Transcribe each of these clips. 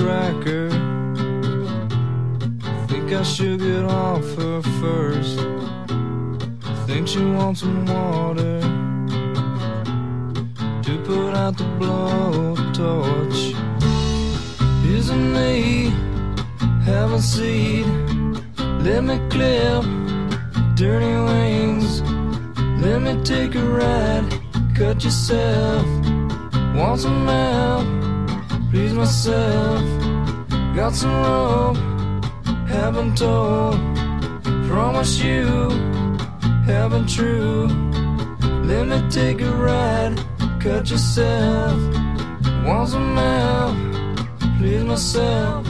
cracker. Think I should get off her first. Think she wants some water to put out the blowtorch. Isn't me have a seat? Let me clip dirty wings. Let me take a ride. Cut yourself. Want some help? Please myself. Got some rope. Haven't told. Promise you. Haven't true. Let me take a ride. Cut yourself. Want some help? Please myself.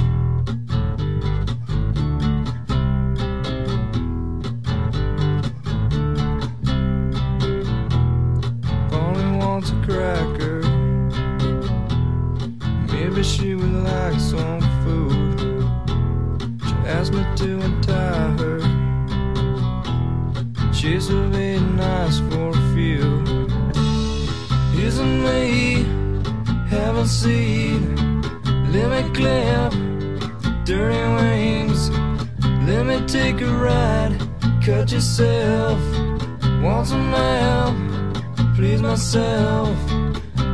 Asked me to untie her. She's a very nice for a few. Isn't me haven't seen? Let me clap dirty wings. Let me take a ride. Cut yourself. Want some help? Please myself.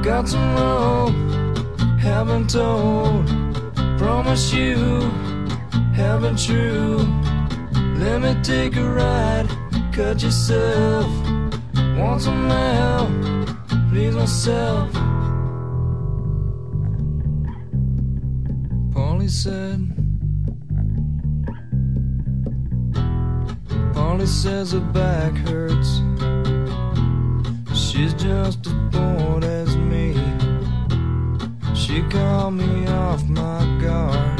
Got some rope. Haven't told. Promise you. Haven't true. Let me take a ride. Cut yourself. Want some help? Please myself. Polly said. Polly says her back hurts. She's just as bored as me. She called me off my guard.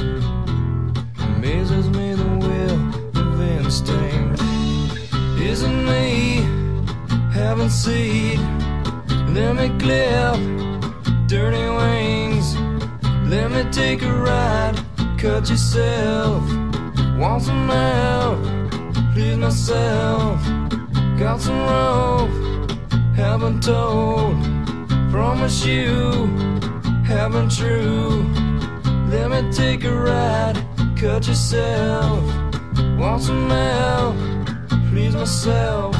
Amazes me the will of instinct. Isn't me having seed? Let me clip dirty wings. Let me take a ride. Cut yourself. Want some help? Please myself. Got some rope. Haven't told. Promise you. Haven't true. Let me take a ride. Cut yourself. Want some help? Please myself.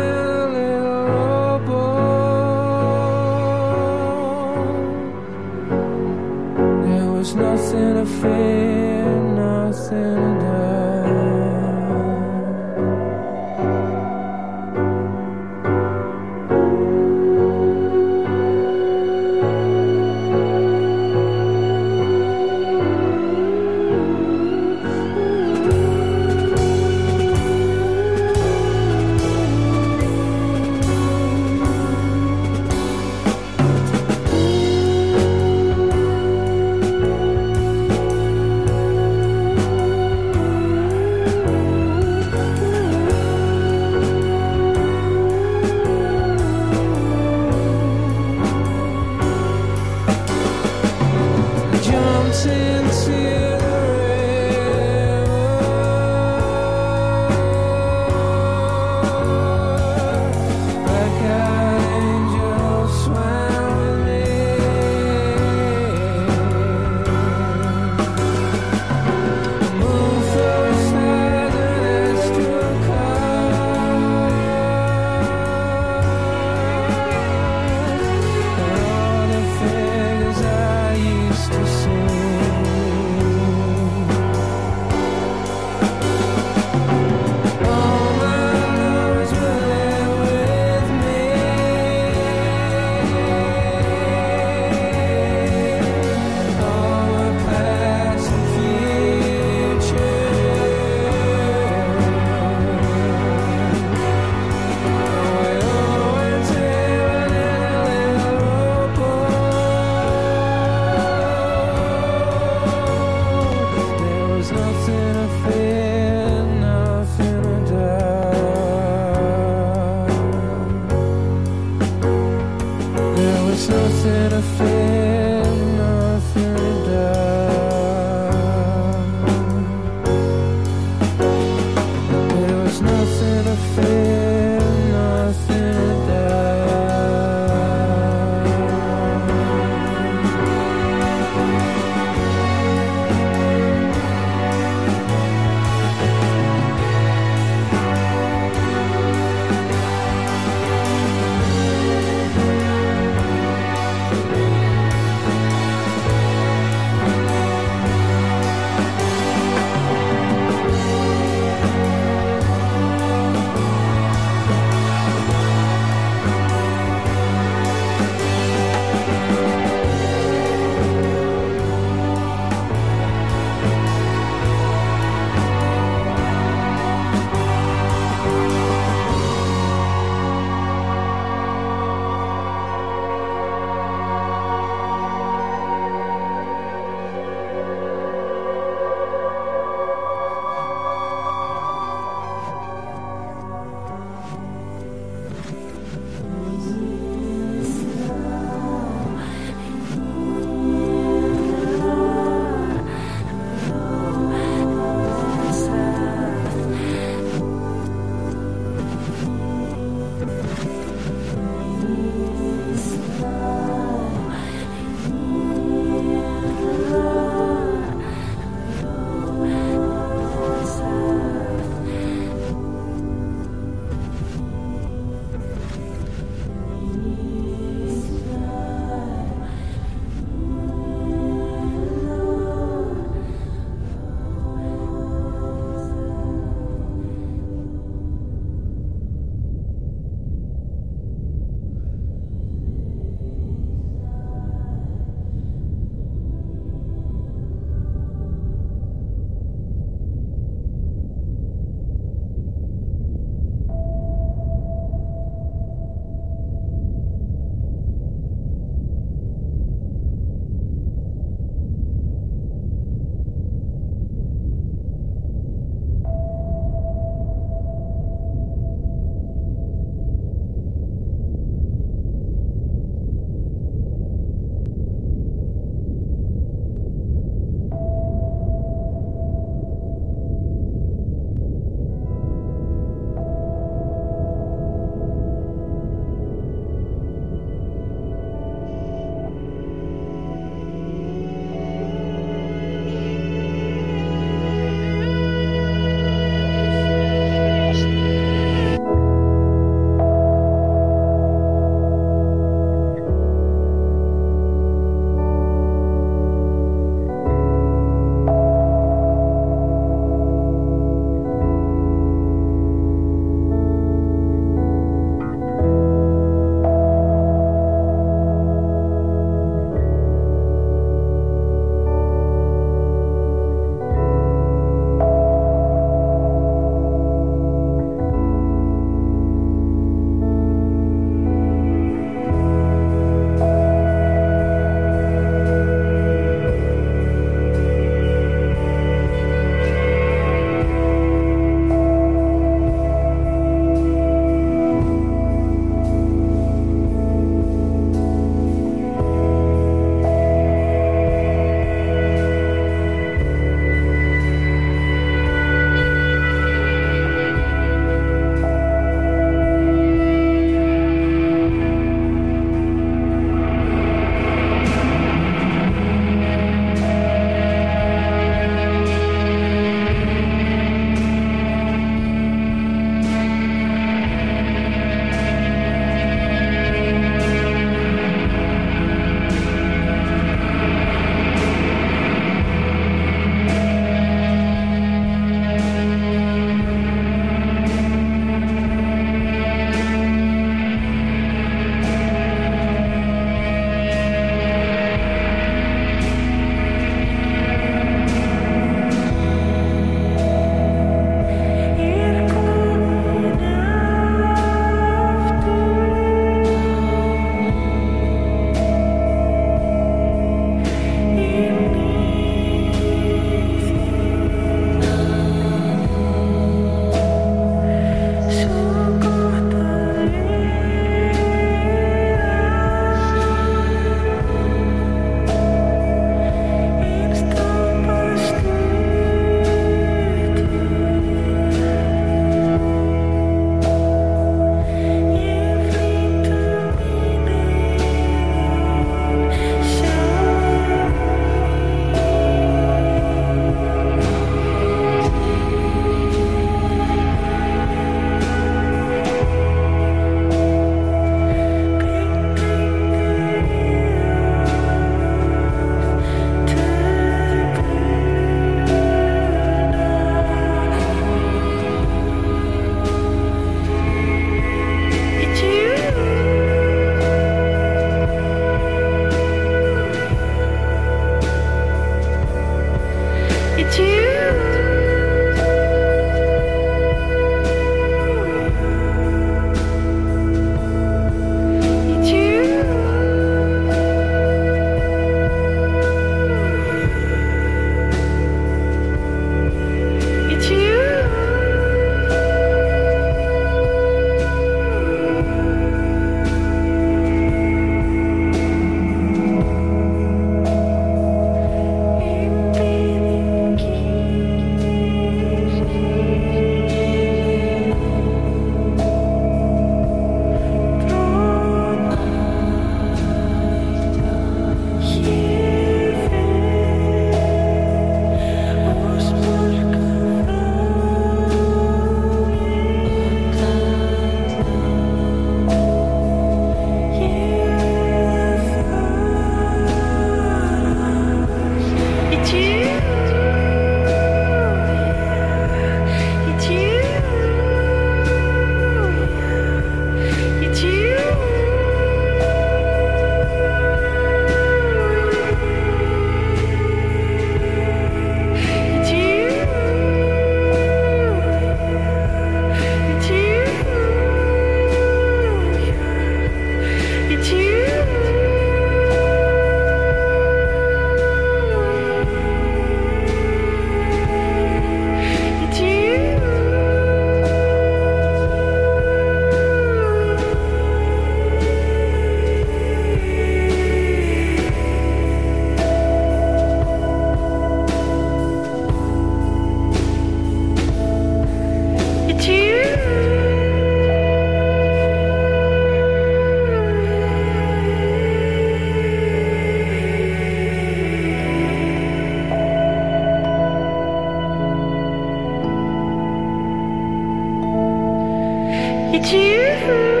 It's you.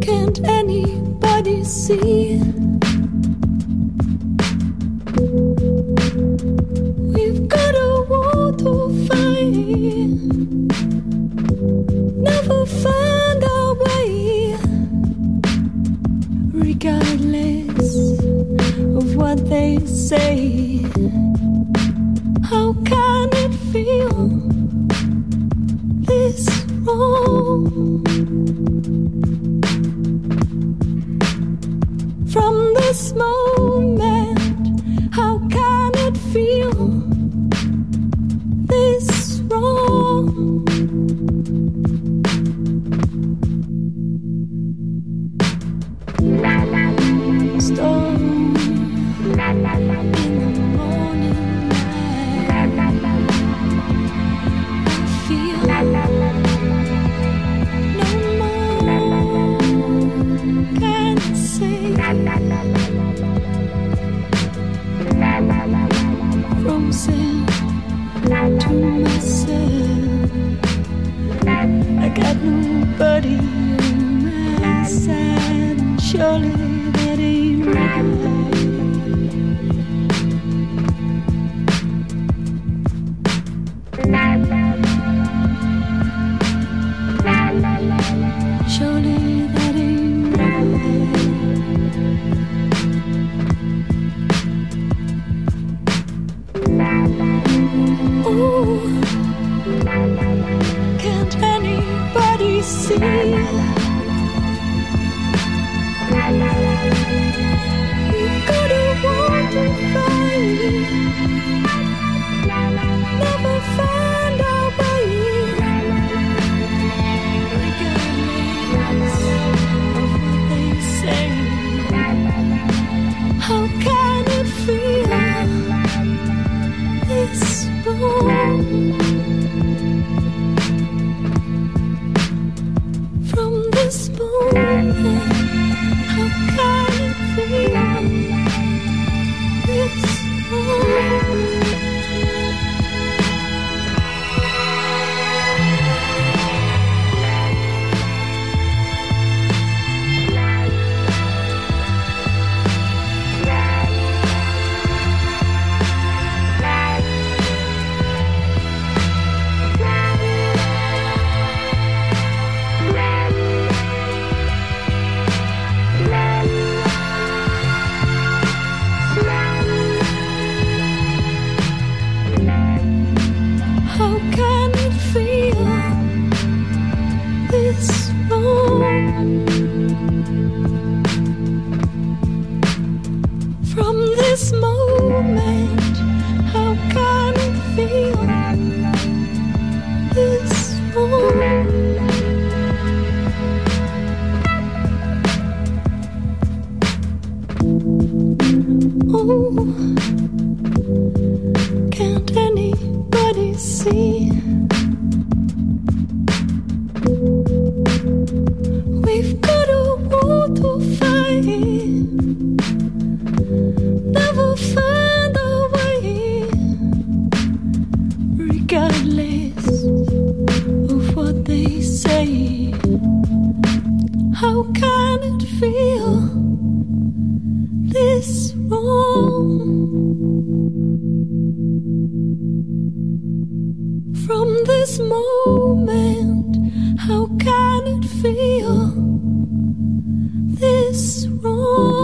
Can't anybody see? We've got a war to fight. Never find our way, regardless of what they say. How can it feel this wrong? From this moment, how can it feel this wrong?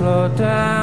float down.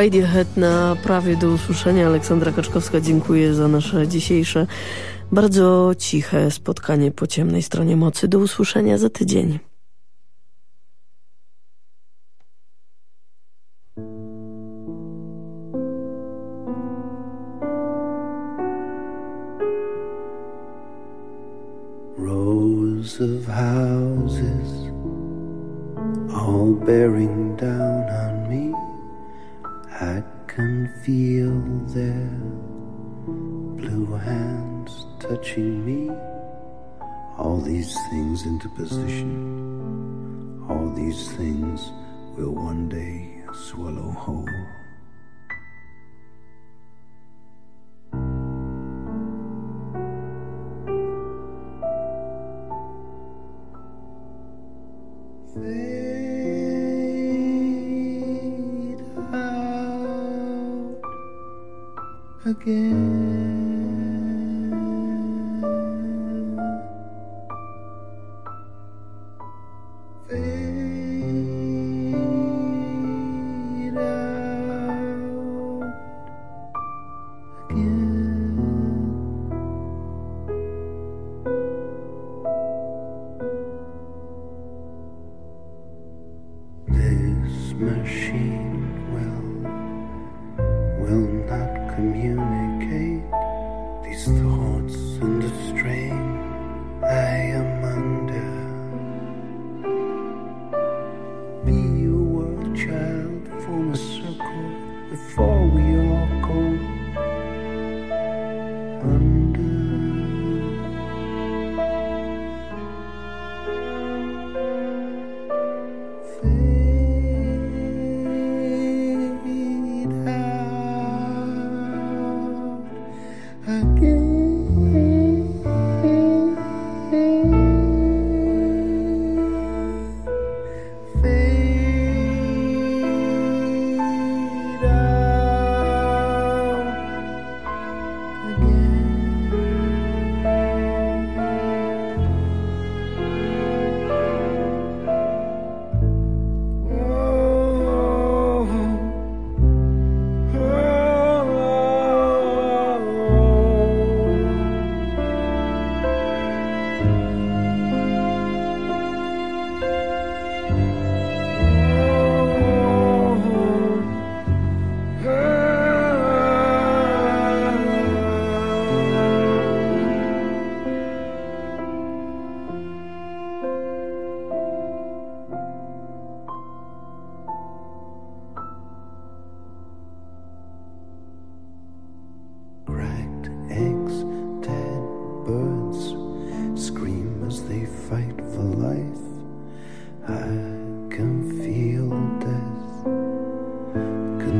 Radiohead na prawie do usłyszenia. Aleksandra Kaczkowska dziękuję za nasze dzisiejsze bardzo ciche spotkanie po ciemnej stronie mocy. Do usłyszenia za tydzień.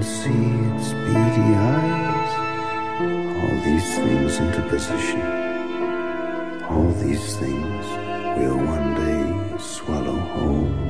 can see its beady eyes. All these things into position. All these things will one day swallow whole.